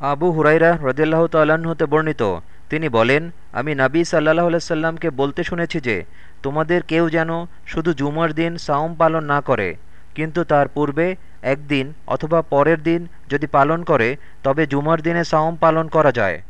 আবু হুরাইরা রদিল্লাহ তাল্লাহ্ন হতে বর্ণিত। তিনি বলেন, আমি নাবী সাল্লাহ আলাইসাল্লামকে বলতে শুনেছি যে, তোমাদের কেউ যেন শুধু জুমার দিন সাওম পালন না করে, কিন্তু তার পূর্বে একদিন অথবা পরের দিন যদি পালন করে, তবে জুমার দিনে সাওম পালন করা যায়।